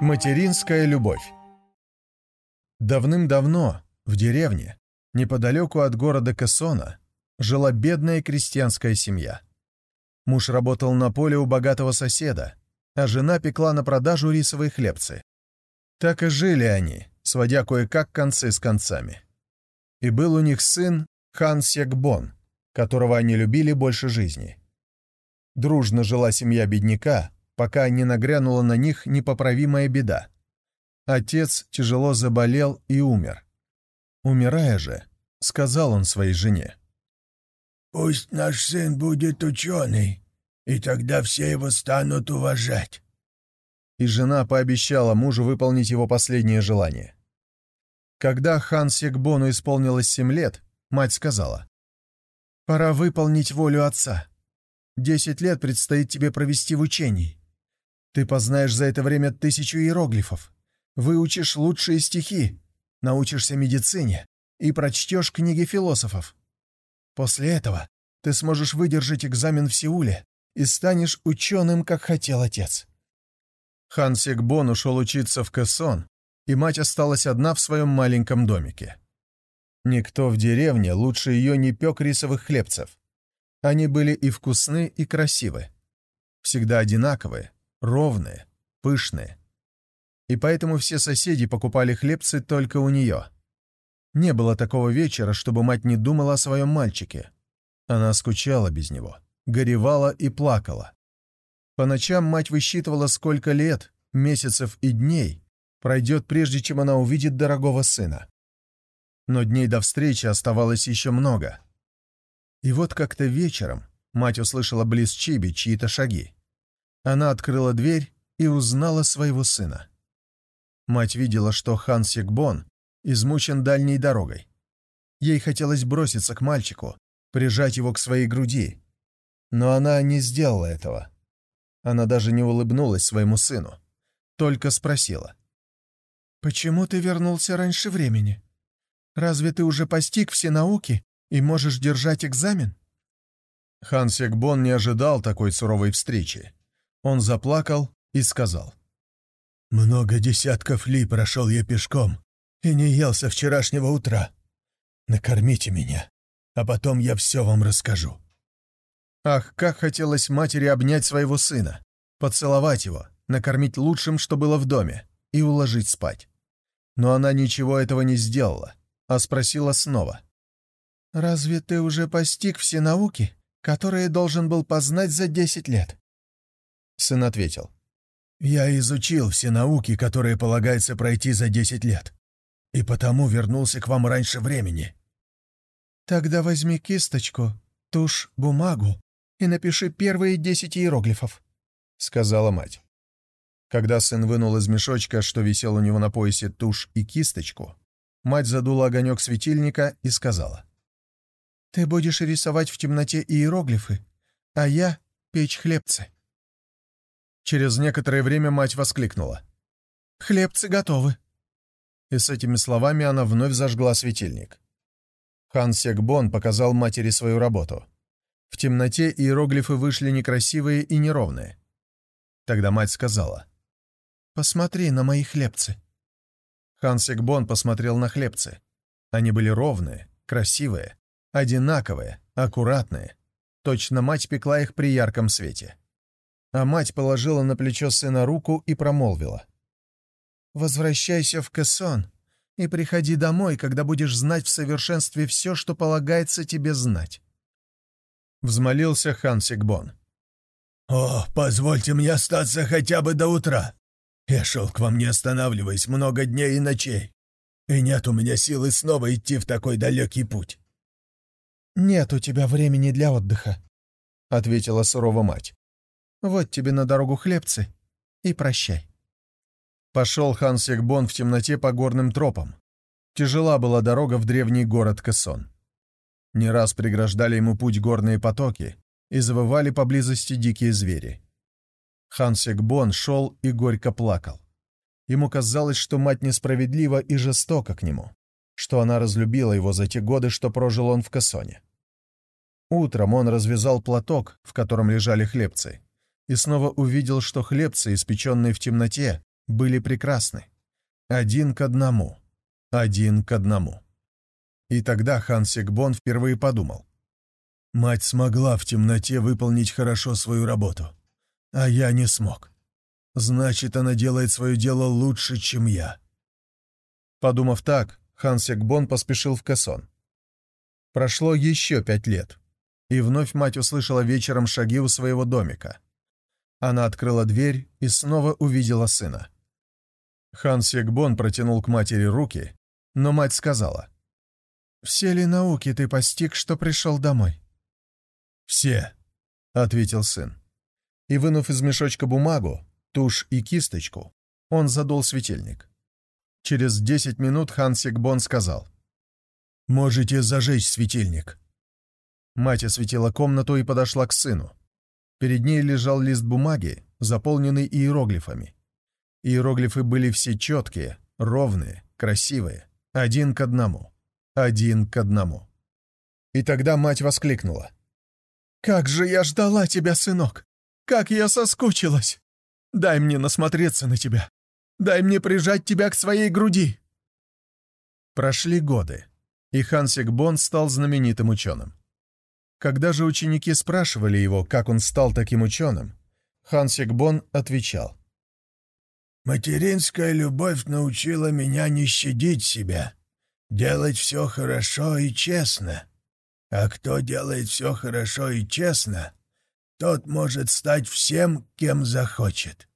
Материнская любовь Давным-давно, в деревне, неподалеку от города Кессона, жила бедная крестьянская семья. Муж работал на поле у богатого соседа, а жена пекла на продажу рисовые хлебцы. Так и жили они, сводя кое-как концы с концами. И был у них сын Хан Секбон, которого они любили больше жизни. Дружно жила семья бедняка, пока не нагрянула на них непоправимая беда. Отец тяжело заболел и умер. Умирая же, сказал он своей жене. «Пусть наш сын будет ученый, и тогда все его станут уважать». И жена пообещала мужу выполнить его последнее желание. Когда хан Секбону исполнилось семь лет, мать сказала, «Пора выполнить волю отца. Десять лет предстоит тебе провести в учении. Ты познаешь за это время тысячу иероглифов, выучишь лучшие стихи, научишься медицине и прочтешь книги философов. После этого ты сможешь выдержать экзамен в Сеуле и станешь ученым, как хотел отец». Хан Секбон ушел учиться в Кэсон, и мать осталась одна в своем маленьком домике. Никто в деревне лучше ее не пек рисовых хлебцев. Они были и вкусны, и красивы. Всегда одинаковые, ровные, пышные. И поэтому все соседи покупали хлебцы только у нее. Не было такого вечера, чтобы мать не думала о своем мальчике. Она скучала без него, горевала и плакала. По ночам мать высчитывала, сколько лет, месяцев и дней пройдет, прежде чем она увидит дорогого сына. Но дней до встречи оставалось еще много. И вот как-то вечером мать услышала близ Чиби чьи-то шаги. Она открыла дверь и узнала своего сына. Мать видела, что Хан Секбон измучен дальней дорогой. Ей хотелось броситься к мальчику, прижать его к своей груди. Но она не сделала этого. Она даже не улыбнулась своему сыну, только спросила. «Почему ты вернулся раньше времени? Разве ты уже постиг все науки и можешь держать экзамен?» Хан Секбон не ожидал такой суровой встречи. Он заплакал и сказал. «Много десятков ли прошел я пешком и не ел со вчерашнего утра. Накормите меня, а потом я все вам расскажу». Ах, как хотелось матери обнять своего сына, поцеловать его, накормить лучшим, что было в доме, и уложить спать. Но она ничего этого не сделала, а спросила снова. «Разве ты уже постиг все науки, которые должен был познать за десять лет?» Сын ответил. «Я изучил все науки, которые полагается пройти за десять лет, и потому вернулся к вам раньше времени». «Тогда возьми кисточку, тушь, бумагу и напиши первые десять иероглифов», — сказала мать. Когда сын вынул из мешочка, что висел у него на поясе, тушь и кисточку, мать задула огонек светильника и сказала. «Ты будешь рисовать в темноте иероглифы, а я — печь хлебцы». Через некоторое время мать воскликнула. «Хлебцы готовы!» И с этими словами она вновь зажгла светильник. Хан Секбон показал матери свою работу. В темноте иероглифы вышли некрасивые и неровные. Тогда мать сказала. «Посмотри на мои хлебцы». Хан Секбон посмотрел на хлебцы. Они были ровные, красивые, одинаковые, аккуратные. Точно мать пекла их при ярком свете а мать положила на плечо сына руку и промолвила. «Возвращайся в Кессон и приходи домой, когда будешь знать в совершенстве все, что полагается тебе знать». Взмолился хан Сигбон. «О, позвольте мне остаться хотя бы до утра. Я шел к вам, не останавливаясь, много дней и ночей, и нет у меня силы снова идти в такой далекий путь». «Нет у тебя времени для отдыха», — ответила сурово мать. Вот тебе на дорогу хлебцы. И прощай». Пошел хан Секбон в темноте по горным тропам. Тяжела была дорога в древний город Кессон. Не раз преграждали ему путь горные потоки и завывали поблизости дикие звери. Хан Секбон шел и горько плакал. Ему казалось, что мать несправедлива и жестока к нему, что она разлюбила его за те годы, что прожил он в Кассоне. Утром он развязал платок, в котором лежали хлебцы, и снова увидел, что хлебцы, испеченные в темноте, были прекрасны. Один к одному. Один к одному. И тогда Хан Секбон впервые подумал. «Мать смогла в темноте выполнить хорошо свою работу, а я не смог. Значит, она делает свое дело лучше, чем я». Подумав так, Хан Секбон поспешил в Кассон. Прошло еще пять лет, и вновь мать услышала вечером шаги у своего домика. Она открыла дверь и снова увидела сына. Хан Секбон протянул к матери руки, но мать сказала. «Все ли науки ты постиг, что пришел домой?» «Все», — ответил сын. И, вынув из мешочка бумагу, тушь и кисточку, он задул светильник. Через десять минут Хан Секбон сказал. «Можете зажечь светильник». Мать осветила комнату и подошла к сыну. Перед ней лежал лист бумаги, заполненный иероглифами. Иероглифы были все четкие, ровные, красивые, один к одному, один к одному. И тогда мать воскликнула. «Как же я ждала тебя, сынок! Как я соскучилась! Дай мне насмотреться на тебя! Дай мне прижать тебя к своей груди!» Прошли годы, и Хансик Бон стал знаменитым ученым. Когда же ученики спрашивали его, как он стал таким ученым, Хансик Бон отвечал. «Материнская любовь научила меня не щадить себя, делать все хорошо и честно. А кто делает все хорошо и честно, тот может стать всем, кем захочет».